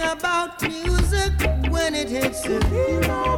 about music when it hits the beat.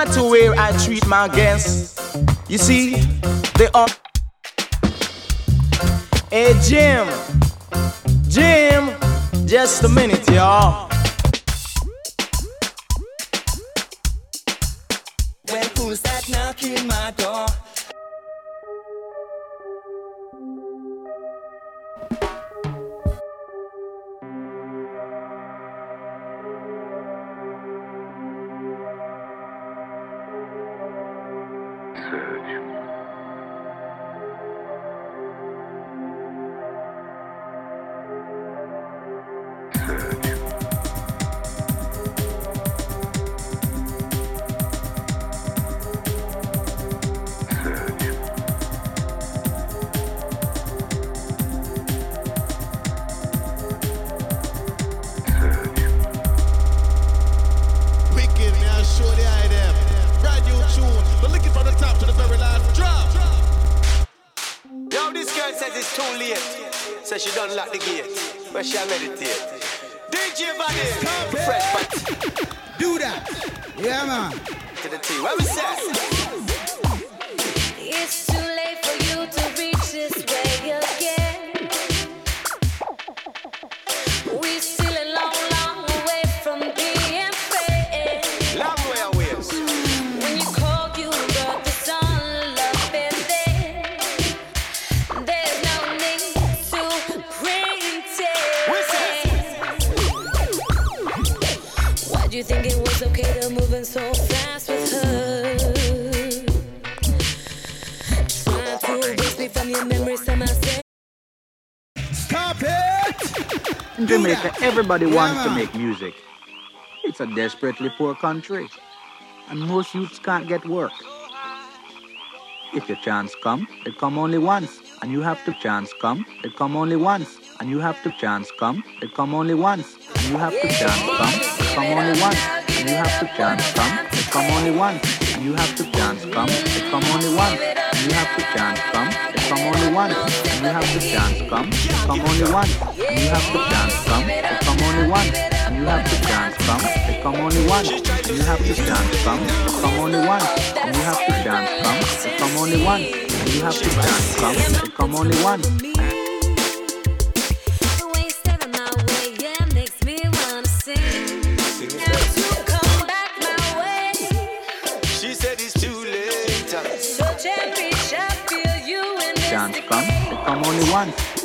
regard to where I treat my guests. You see, they are. Hey, Jim. Jim. Just a minute, y'all. When who's that knocking my door? too late. So she don't lock the gate, Where she'll meditate. DJ Body, fresh butt. Do that. Yeah, man. To the T. What we say? million memories I must say. Stop it! In Jamaica, everybody wants to make music. It's a desperately poor country, and most youths can't get work. If your chance come, it come only once, and you have to chance come, it come only once, and you have to chance come, it come only once, and you have to chance come, it come only once, and you have to chance come, it come only once. You have to chance, come, if I'm only one. You have to chance, come, if I'm only one. You have to chance, come, if I'm only one. You have to chance, come, if I'm only one. You have to chance, come, if I'm only one. You have to chance, come, if I'm only one. You have to chance, come, if I'm only one. You have to chance, come, if I'm only one. Come only once.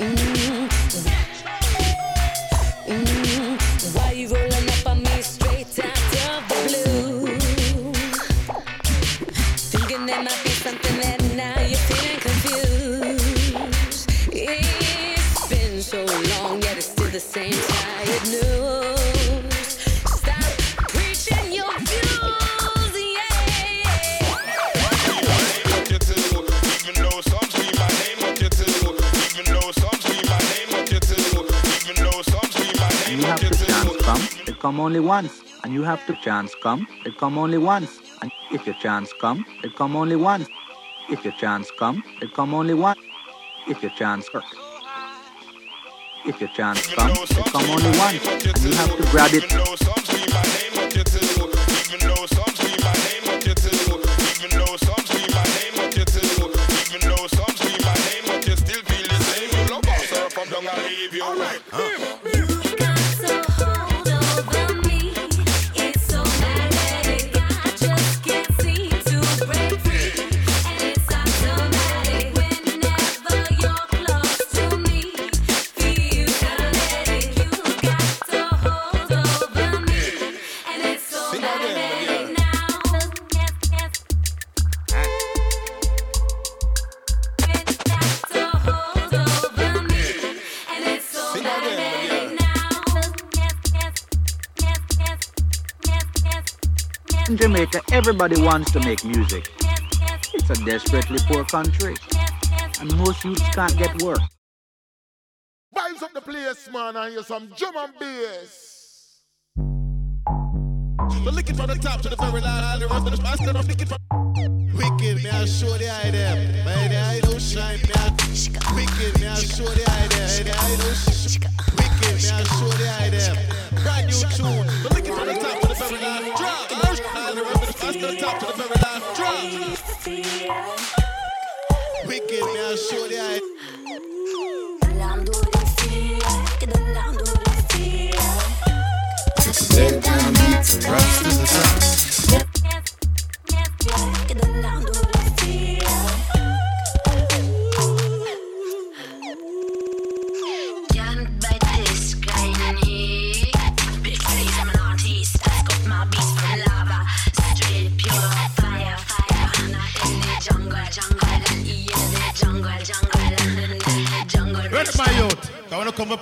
Mm. Come, come only once. And you have to chance come, it come only once. And if your chance come, it come only once. If your chance come, it come only once. If your chance work. If your chance come, it come only once. And you have to grab it. In Jamaica, everybody wants to make music. yes, yes, It's a desperately poor country. yes, yes. And most youths can't get work. Vibes up the place, man, and hear some drum and bass. So lick it from the top to the very line, the rest of the master, I'm lick it from. Wicked, may I show the eye them. May the eye don't shine, may I. Wicked, may I show the eye them. May the eye don't sh-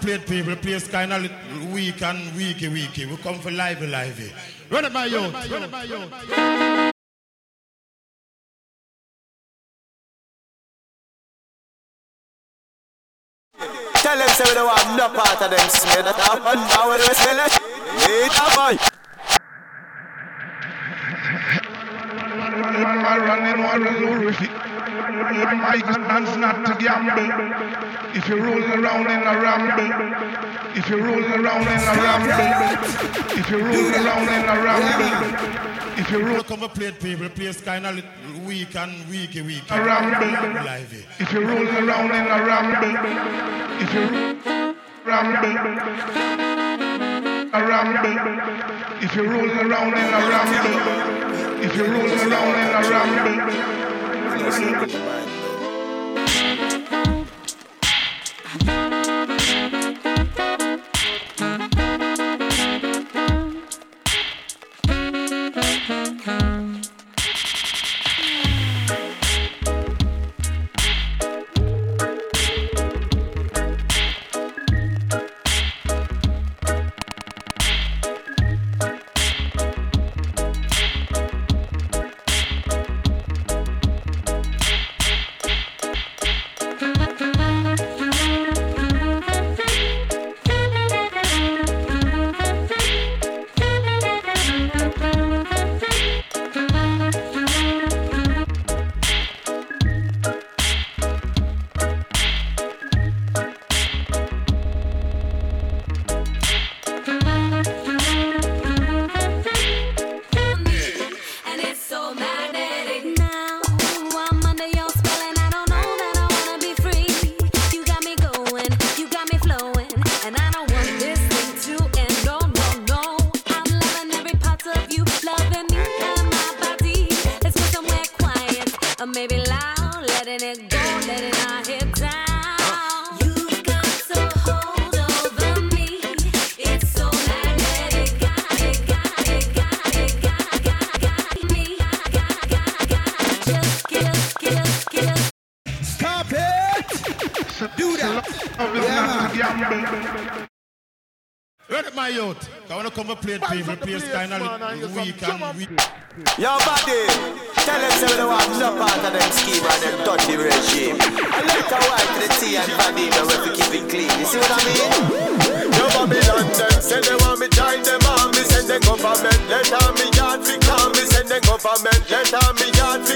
want to come and play people, play kind of weak and weaky, weaky. We come for lively, lively. Run it, my youth. Run it, my youth. Tell them say we don't want no part of them smear that happen. Now when we sell it, it happen. running or horrific. My stands not to gamble. If you roll around in a ramble, if you roll around in a ramble, if you roll around in a ramble, if you roll come and play people, place kind of weak and weaky, weaky. A ramble, lively. If you roll around in a ramble, if you ramble, a ramble. If you're rolling around in a ramble, if you're rolling around in a ramble. Maybe loud, letting it go, Ready, my youth. I want to come and play people. Play kind of weak and weak. Yo, buddy, tell them say we don't want no part of them scheme and them dirty regime. I like a white to the tea and vanilla when we keep it clean. You see what I mean? Yo, Babylon, them say they want me join them army, send them government. Let on me yard fi call me, send them government. Let on me